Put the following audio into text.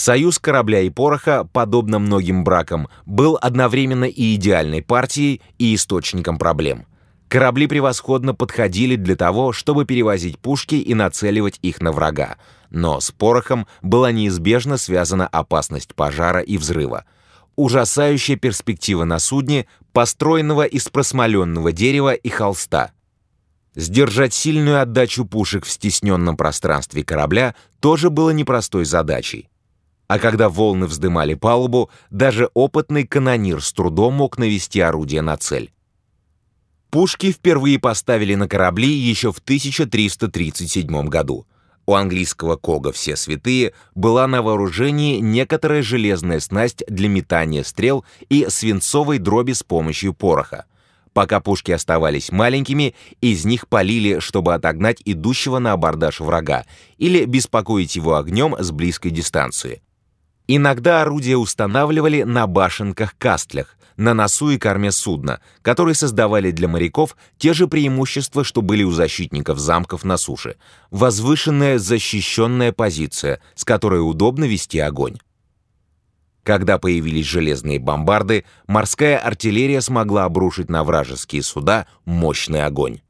Союз корабля и пороха, подобно многим бракам, был одновременно и идеальной партией, и источником проблем. Корабли превосходно подходили для того, чтобы перевозить пушки и нацеливать их на врага, но с порохом была неизбежно связана опасность пожара и взрыва. Ужасающая перспектива на судне, построенного из просмоленного дерева и холста. Сдержать сильную отдачу пушек в стесненном пространстве корабля тоже было непростой задачей а когда волны вздымали палубу, даже опытный канонир с трудом мог навести орудие на цель. Пушки впервые поставили на корабли еще в 1337 году. У английского Кога «Все святые» была на вооружении некоторая железная снасть для метания стрел и свинцовой дроби с помощью пороха. Пока пушки оставались маленькими, из них полили, чтобы отогнать идущего на абордаж врага или беспокоить его огнем с близкой дистанции. Иногда орудия устанавливали на башенках-кастлях, на носу и корме судна, которые создавали для моряков те же преимущества, что были у защитников замков на суше. Возвышенная защищенная позиция, с которой удобно вести огонь. Когда появились железные бомбарды, морская артиллерия смогла обрушить на вражеские суда мощный огонь.